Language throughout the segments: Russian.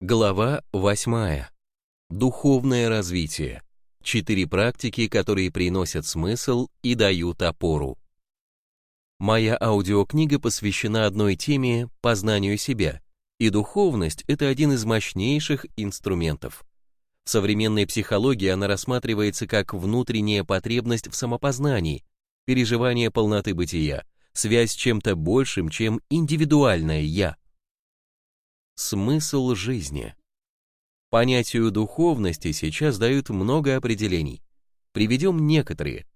Глава 8. Духовное развитие. Четыре практики, которые приносят смысл и дают опору. Моя аудиокнига посвящена одной теме – познанию себя, и духовность – это один из мощнейших инструментов. В современной психологии она рассматривается как внутренняя потребность в самопознании, переживание полноты бытия, связь с чем-то большим, чем индивидуальное «я», Смысл жизни. Понятию духовности сейчас дают много определений. Приведем некоторые.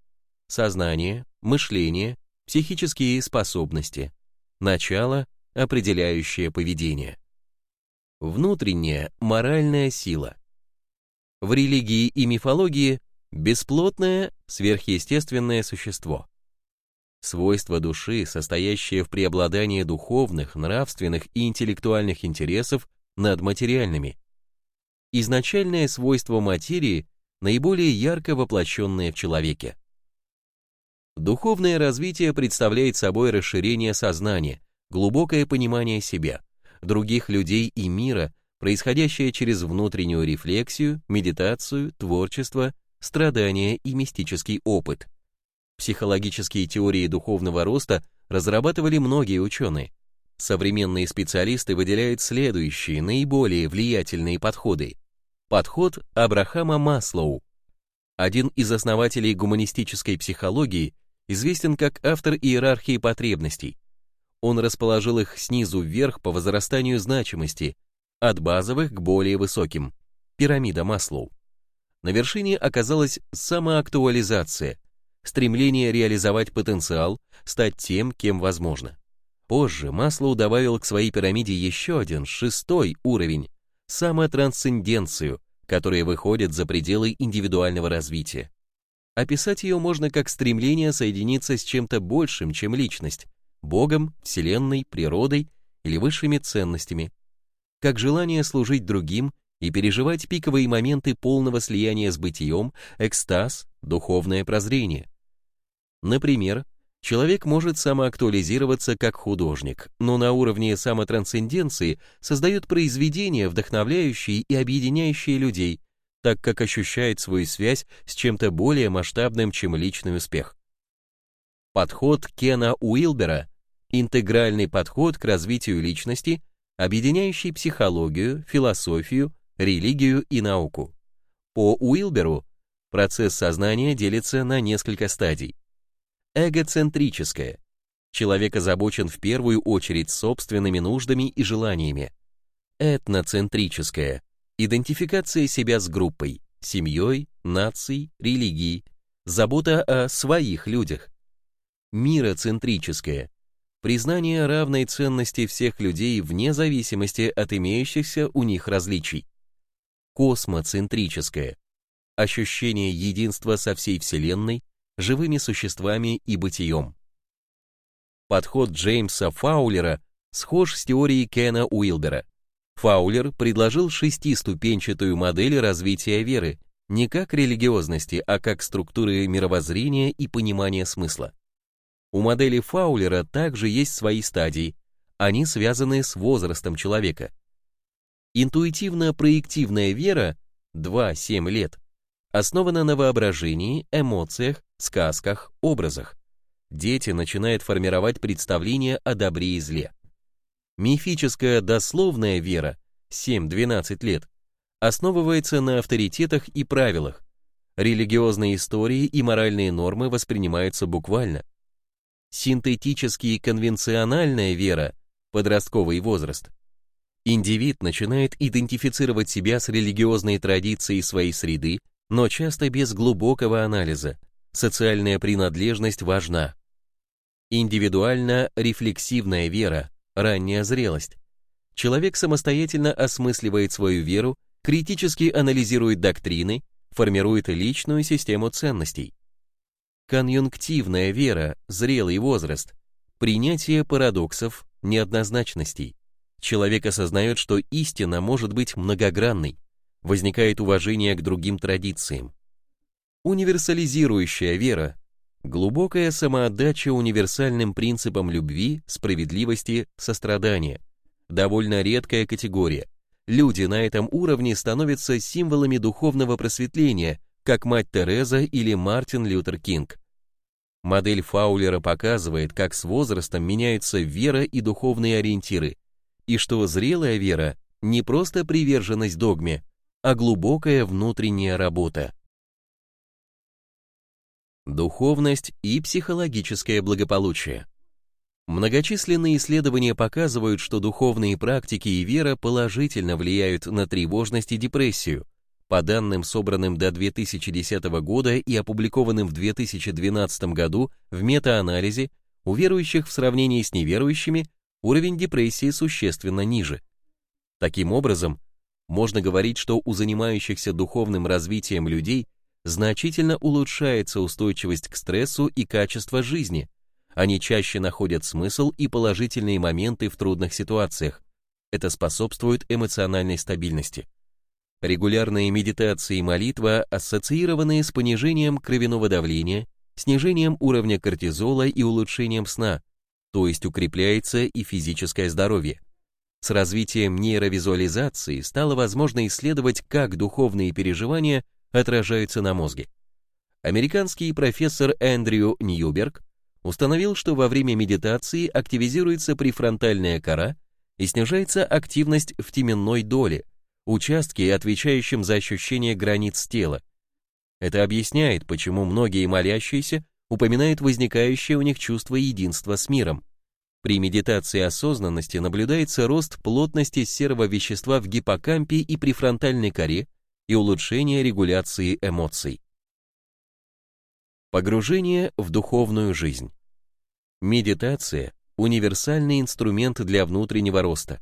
Сознание, мышление, психические способности. Начало, определяющее поведение. Внутренняя моральная сила. В религии и мифологии бесплотное сверхъестественное существо. Свойство души, состоящее в преобладании духовных, нравственных и интеллектуальных интересов над материальными. Изначальное свойство материи, наиболее ярко воплощенное в человеке. Духовное развитие представляет собой расширение сознания, глубокое понимание себя, других людей и мира, происходящее через внутреннюю рефлексию, медитацию, творчество, страдания и мистический опыт – Психологические теории духовного роста разрабатывали многие ученые. Современные специалисты выделяют следующие наиболее влиятельные подходы. Подход Абрахама Маслоу. Один из основателей гуманистической психологии известен как автор иерархии потребностей. Он расположил их снизу вверх по возрастанию значимости, от базовых к более высоким. Пирамида Маслоу. На вершине оказалась самоактуализация – стремление реализовать потенциал, стать тем, кем возможно. Позже Маслоу добавил к своей пирамиде еще один, шестой уровень – самотрансценденцию, которая выходит за пределы индивидуального развития. Описать ее можно как стремление соединиться с чем-то большим, чем личность, Богом, Вселенной, природой или высшими ценностями, как желание служить другим и переживать пиковые моменты полного слияния с бытием, экстаз, духовное прозрение. Например, человек может самоактуализироваться как художник, но на уровне самотрансценденции создает произведения, вдохновляющие и объединяющие людей, так как ощущает свою связь с чем-то более масштабным, чем личный успех. Подход Кена Уилбера – интегральный подход к развитию личности, объединяющий психологию, философию, религию и науку. По Уилберу процесс сознания делится на несколько стадий эгоцентрическое. Человек озабочен в первую очередь собственными нуждами и желаниями. Этноцентрическое. Идентификация себя с группой, семьей, нацией, религией. Забота о своих людях. Мироцентрическое. Признание равной ценности всех людей вне зависимости от имеющихся у них различий. Космоцентрическое. Ощущение единства со всей Вселенной, живыми существами и бытием. Подход Джеймса Фаулера схож с теорией Кена Уилбера. Фаулер предложил шестиступенчатую модель развития веры, не как религиозности, а как структуры мировоззрения и понимания смысла. У модели Фаулера также есть свои стадии, они связаны с возрастом человека. Интуитивно-проективная вера 2-7 лет основана на воображении, эмоциях, сказках, образах. Дети начинают формировать представление о добре и зле. Мифическая дословная вера 7-12 лет основывается на авторитетах и правилах. Религиозные истории и моральные нормы воспринимаются буквально. Синтетически конвенциональная вера подростковый возраст. Индивид начинает идентифицировать себя с религиозной традицией своей среды, но часто без глубокого анализа, социальная принадлежность важна. Индивидуально-рефлексивная вера, ранняя зрелость. Человек самостоятельно осмысливает свою веру, критически анализирует доктрины, формирует личную систему ценностей. Конъюнктивная вера, зрелый возраст, принятие парадоксов, неоднозначностей. Человек осознает, что истина может быть многогранной, возникает уважение к другим традициям. Универсализирующая вера, глубокая самоотдача универсальным принципам любви, справедливости, сострадания, довольно редкая категория, люди на этом уровне становятся символами духовного просветления, как мать Тереза или Мартин Лютер Кинг. Модель Фаулера показывает, как с возрастом меняются вера и духовные ориентиры, и что зрелая вера не просто приверженность догме, а глубокая внутренняя работа. Духовность и психологическое благополучие. Многочисленные исследования показывают, что духовные практики и вера положительно влияют на тревожность и депрессию. По данным, собранным до 2010 года и опубликованным в 2012 году в метаанализе, у верующих в сравнении с неверующими уровень депрессии существенно ниже. Таким образом, можно говорить, что у занимающихся духовным развитием людей значительно улучшается устойчивость к стрессу и качество жизни. Они чаще находят смысл и положительные моменты в трудных ситуациях. Это способствует эмоциональной стабильности. Регулярные медитации и молитва, ассоциированные с понижением кровяного давления, снижением уровня кортизола и улучшением сна, то есть укрепляется и физическое здоровье. С развитием нейровизуализации стало возможно исследовать, как духовные переживания отражаются на мозге. Американский профессор Эндрю Ньюберг установил, что во время медитации активизируется префронтальная кора и снижается активность в теменной доле, участке, отвечающем за ощущение границ тела. Это объясняет, почему многие молящиеся упоминают возникающее у них чувство единства с миром. При медитации осознанности наблюдается рост плотности серого вещества в гиппокампе и префронтальной коре и улучшение регуляции эмоций. Погружение в духовную жизнь. Медитация – универсальный инструмент для внутреннего роста.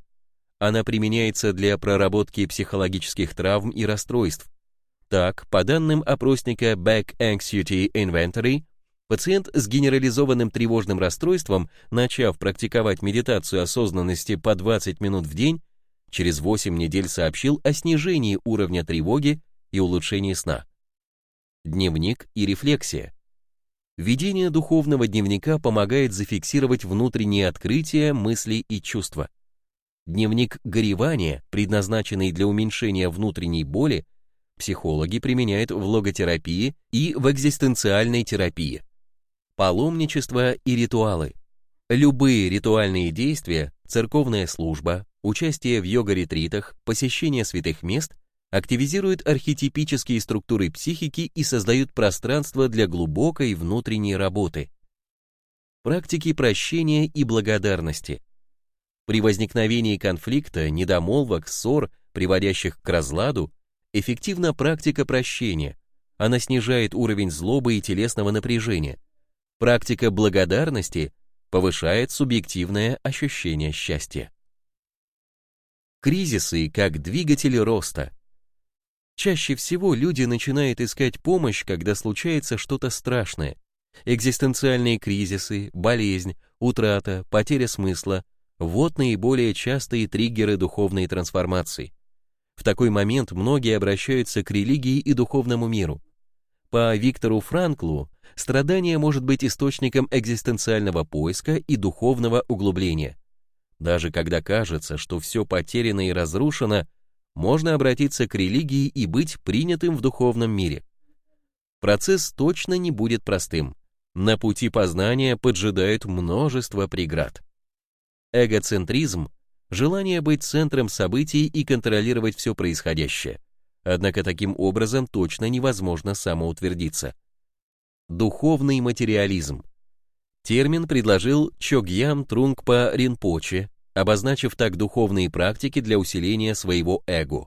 Она применяется для проработки психологических травм и расстройств. Так, по данным опросника Back Anxiety Inventory, Пациент с генерализованным тревожным расстройством, начав практиковать медитацию осознанности по 20 минут в день, через 8 недель сообщил о снижении уровня тревоги и улучшении сна. Дневник и рефлексия. Ведение духовного дневника помогает зафиксировать внутренние открытия, мысли и чувства. Дневник горевания, предназначенный для уменьшения внутренней боли, психологи применяют в логотерапии и в экзистенциальной терапии паломничество и ритуалы. Любые ритуальные действия, церковная служба, участие в йога-ретритах, посещение святых мест активизируют архетипические структуры психики и создают пространство для глубокой внутренней работы. Практики прощения и благодарности. При возникновении конфликта, недомолвок, ссор, приводящих к разладу, эффективна практика прощения. Она снижает уровень злобы и телесного напряжения – Практика благодарности повышает субъективное ощущение счастья. Кризисы как двигатели роста. Чаще всего люди начинают искать помощь, когда случается что-то страшное. Экзистенциальные кризисы, болезнь, утрата, потеря смысла – вот наиболее частые триггеры духовной трансформации. В такой момент многие обращаются к религии и духовному миру. По Виктору Франклу, страдание может быть источником экзистенциального поиска и духовного углубления. Даже когда кажется, что все потеряно и разрушено, можно обратиться к религии и быть принятым в духовном мире. Процесс точно не будет простым. На пути познания поджидают множество преград. Эгоцентризм – желание быть центром событий и контролировать все происходящее – Однако таким образом точно невозможно самоутвердиться. Духовный материализм. Термин предложил Чогьям Трунгпа Ринпоче, обозначив так духовные практики для усиления своего эго.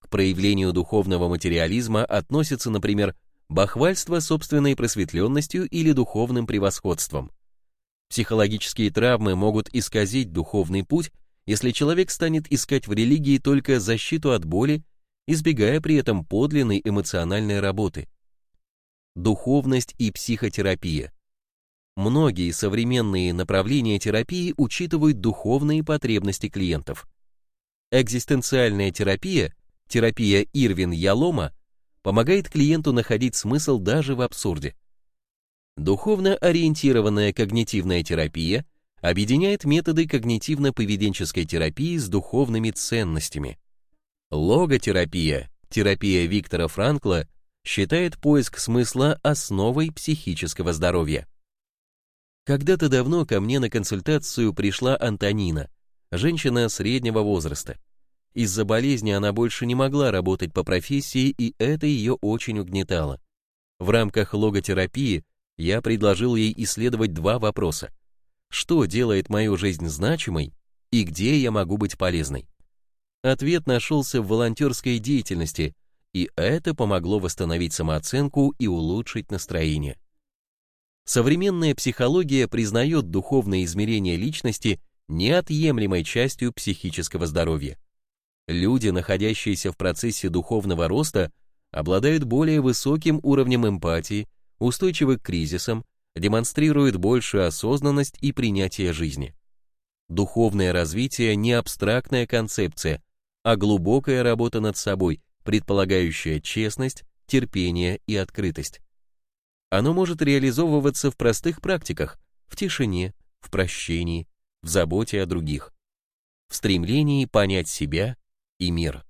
К проявлению духовного материализма относятся, например, бахвальство собственной просветленностью или духовным превосходством. Психологические травмы могут исказить духовный путь, если человек станет искать в религии только защиту от боли избегая при этом подлинной эмоциональной работы. Духовность и психотерапия. Многие современные направления терапии учитывают духовные потребности клиентов. Экзистенциальная терапия, терапия Ирвин-Ялома, помогает клиенту находить смысл даже в абсурде. Духовно ориентированная когнитивная терапия объединяет методы когнитивно-поведенческой терапии с духовными ценностями. Логотерапия, терапия Виктора Франкла, считает поиск смысла основой психического здоровья. Когда-то давно ко мне на консультацию пришла Антонина, женщина среднего возраста. Из-за болезни она больше не могла работать по профессии, и это ее очень угнетало. В рамках логотерапии я предложил ей исследовать два вопроса. Что делает мою жизнь значимой и где я могу быть полезной? Ответ нашелся в волонтерской деятельности, и это помогло восстановить самооценку и улучшить настроение. Современная психология признает духовное измерение личности неотъемлемой частью психического здоровья. Люди, находящиеся в процессе духовного роста, обладают более высоким уровнем эмпатии, устойчивы к кризисам, демонстрируют большую осознанность и принятие жизни. Духовное развитие не абстрактная концепция, а глубокая работа над собой, предполагающая честность, терпение и открытость. Оно может реализовываться в простых практиках, в тишине, в прощении, в заботе о других, в стремлении понять себя и мир.